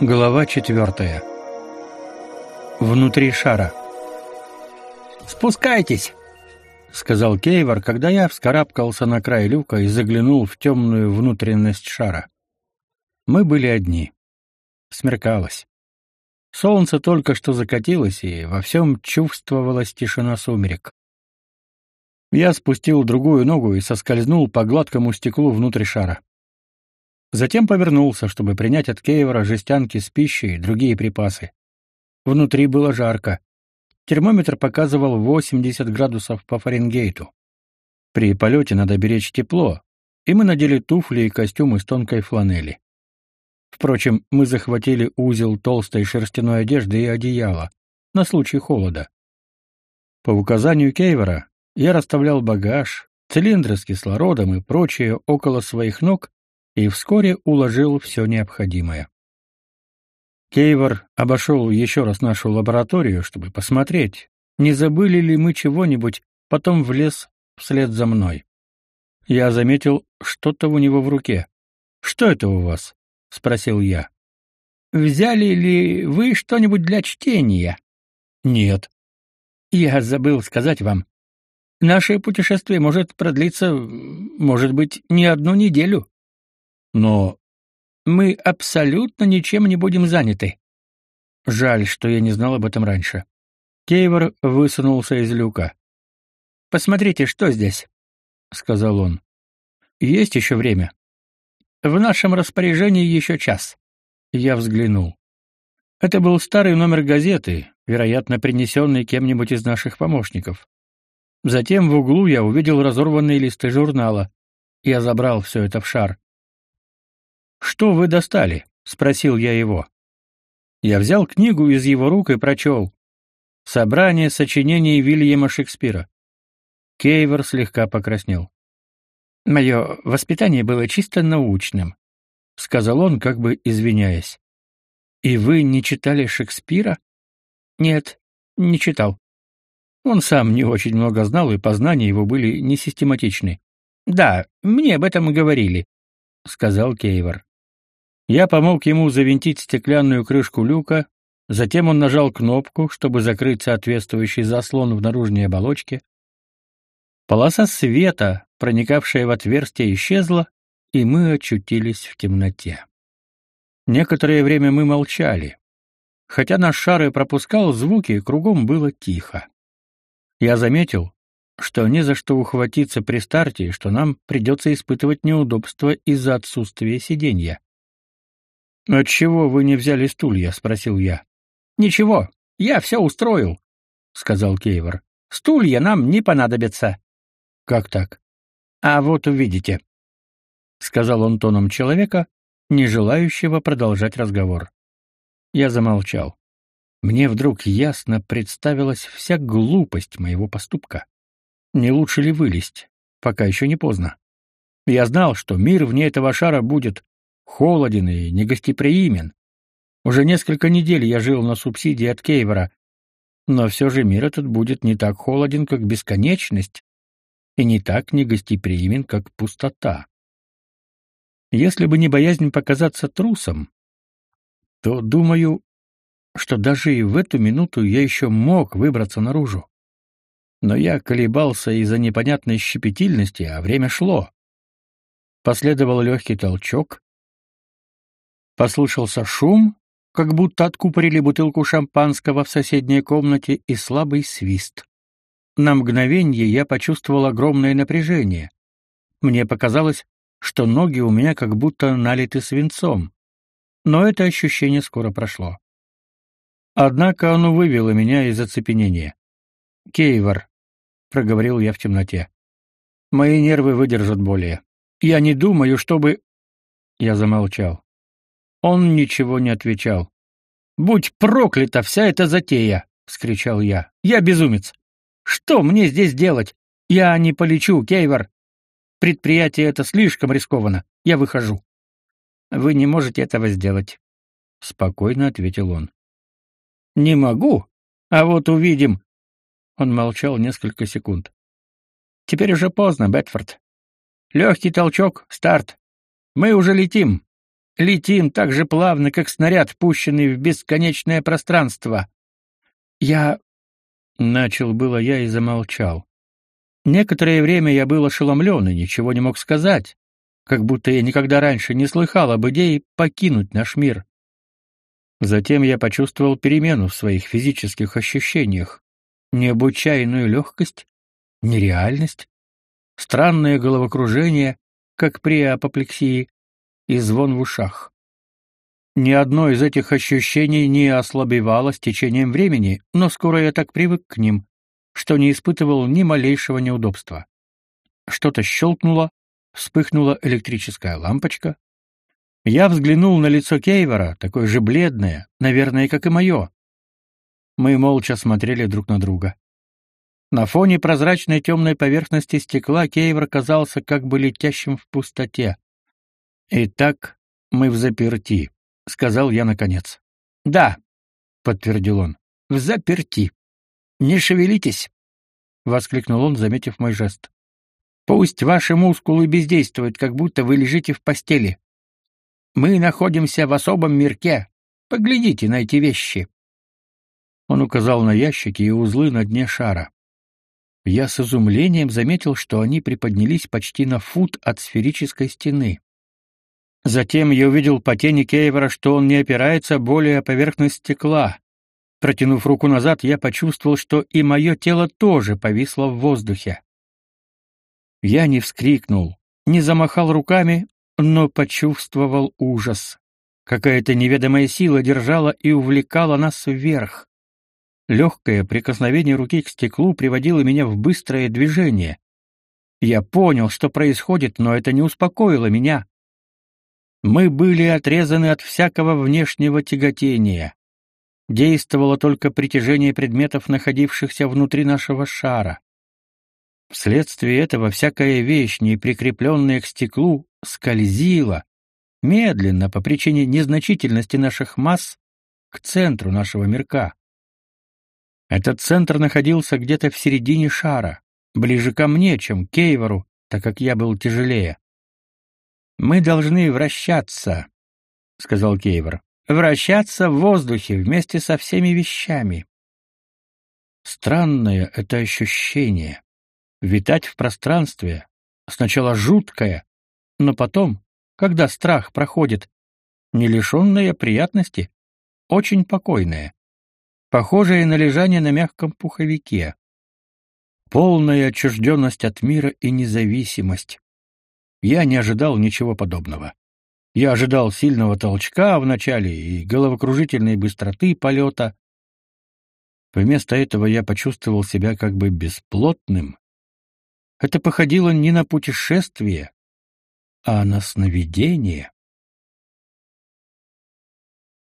Глава четвертая. Внутри шара. «Спускайтесь!» — сказал Кейвор, когда я вскарабкался на край люка и заглянул в темную внутренность шара. Мы были одни. Смеркалось. Солнце только что закатилось, и во всем чувствовалась тишина сумерек. Я спустил другую ногу и соскользнул по гладкому стеклу внутрь шара. Затем повернулся, чтобы принять от Кейвора жестянки с пищей и другие припасы. Внутри было жарко. Термометр показывал 80 градусов по Фаренгейту. При полете надо беречь тепло, и мы надели туфли и костюм из тонкой фланели. Впрочем, мы захватили узел толстой шерстяной одежды и одеяло на случай холода. По указанию Кейвора я расставлял багаж, цилиндры с кислородом и прочее около своих ног и вскоре уложил все необходимое. Кейвор обошел еще раз нашу лабораторию, чтобы посмотреть, не забыли ли мы чего-нибудь, потом влез вслед за мной. Я заметил что-то у него в руке. «Что это у вас?» — спросил я. «Взяли ли вы что-нибудь для чтения?» «Нет». «Я забыл сказать вам. Наше путешествие может продлиться, может быть, не одну неделю. Но мы абсолютно ничем не будем заняты. Жаль, что я не знал об этом раньше. Кейвор высунулся из люка. Посмотрите, что здесь, сказал он. Есть еще время. В нашем распоряжении еще час. Я взглянул. Это был старый номер газеты, вероятно, принесенный кем-нибудь из наших помощников. Затем в углу я увидел разорванные листы журнала. Я забрал все это в шар. «Что вы достали?» — спросил я его. Я взял книгу из его рук и прочел. «Собрание сочинений Вильяма Шекспира». Кейвер слегка покраснел. «Мое воспитание было чисто научным», — сказал он, как бы извиняясь. «И вы не читали Шекспира?» «Нет, не читал». Он сам не очень много знал, и познания его были несистематичны. «Да, мне об этом говорили», — сказал Кейвор. Я помог ему завинтить стеклянную крышку люка, затем он нажал кнопку, чтобы закрыть соответствующий заслон в наружной оболочке. Полоса света, проникавшая в отверстие, исчезла, и мы очутились в темноте. Некоторое время мы молчали. Хотя наш шар и пропускал звуки, кругом было тихо. Я заметил, что не за что ухватиться при старте, что нам придется испытывать неудобства из-за отсутствия сиденья. «Отчего вы не взяли стулья?» — спросил я. «Ничего, я все устроил», — сказал Кейвор. «Стулья нам не понадобятся». «Как так?» «А вот увидите», — сказал он тоном человека, не желающего продолжать разговор. Я замолчал. Мне вдруг ясно представилась вся глупость моего поступка. Не лучше ли вылезть, пока еще не поздно? Я знал, что мир вне этого шара будет холоден и негостеприимен. Уже несколько недель я жил на субсидии от Кейвора, но все же мир этот будет не так холоден, как бесконечность, и не так негостеприимен, как пустота. Если бы не боязнь показаться трусом, то, думаю, что даже и в эту минуту я еще мог выбраться наружу. Но я колебался из-за непонятной щепетильности, а время шло. Последовал легкий толчок, Послышался шум, как будто откупорили бутылку шампанского в соседней комнате и слабый свист. На мгновение я почувствовал огромное напряжение. Мне показалось, что ноги у меня как будто налиты свинцом. Но это ощущение скоро прошло. Однако оно вывело меня из оцепенения. «Кейвор», — проговорил я в темноте, — «мои нервы выдержат более. Я не думаю, чтобы...» Я замолчал. Он ничего не отвечал. «Будь проклята вся эта затея!» — вскричал я. «Я безумец! Что мне здесь делать? Я не полечу, Кейвор. Предприятие это слишком рискованно. Я выхожу». «Вы не можете этого сделать», — спокойно ответил он. «Не могу? А вот увидим». Он молчал несколько секунд. «Теперь уже поздно, Бетфорд. Легкий толчок, старт. Мы уже летим. Летим так же плавно, как снаряд, пущенный в бесконечное пространство. Я начал было я и замолчал. Некоторое время я был ошеломлен и ничего не мог сказать, как будто я никогда раньше не слыхал об идее покинуть наш мир. Затем я почувствовал перемену в своих физических ощущениях, необычайную легкость, нереальность, странное головокружение, как при апоплексии, и звон в ушах. Ни одно из этих ощущений не ослабевало с течением времени, но скоро я так привык к ним, что не испытывал ни малейшего неудобства. Что-то щелкнуло, вспыхнула электрическая лампочка. Я взглянул на лицо Кейвора, такое же бледное, наверное, как и мое. Мы молча смотрели друг на друга. На фоне прозрачной темной поверхности стекла Кейвор казался как бы летящим в пустоте. «Итак, мы в заперти», — сказал я наконец. «Да», — подтвердил он, — «в заперти. Не шевелитесь», — воскликнул он, заметив мой жест. «Пусть ваши мускулы бездействуют, как будто вы лежите в постели. Мы находимся в особом мирке. Поглядите на эти вещи». Он указал на ящики и узлы на дне шара. Я с изумлением заметил, что они приподнялись почти на фут от сферической стены. Затем я увидел по тени Кейвера, что он не опирается более о поверхность стекла. Протянув руку назад, я почувствовал, что и мое тело тоже повисло в воздухе. Я не вскрикнул, не замахал руками, но почувствовал ужас. Какая-то неведомая сила держала и увлекала нас вверх. Легкое прикосновение руки к стеклу приводило меня в быстрое движение. Я понял, что происходит, но это не успокоило меня. Мы были отрезаны от всякого внешнего тяготения. Действовало только притяжение предметов, находившихся внутри нашего шара. Вследствие этого всякая вещь, не прикрепленная к стеклу, скользила, медленно, по причине незначительности наших масс, к центру нашего мирка. Этот центр находился где-то в середине шара, ближе ко мне, чем к Кейвору, так как я был тяжелее. «Мы должны вращаться», — сказал Кейвор. «Вращаться в воздухе вместе со всеми вещами». Странное это ощущение. Витать в пространстве. Сначала жуткое, но потом, когда страх проходит, не лишенное приятности, очень покойное похожее на лежание на мягком пуховике. Полная отчужденность от мира и независимость. Я не ожидал ничего подобного. Я ожидал сильного толчка в начале и головокружительной быстроты полета. Вместо этого я почувствовал себя как бы бесплотным. Это походило не на путешествие, а на сновидение.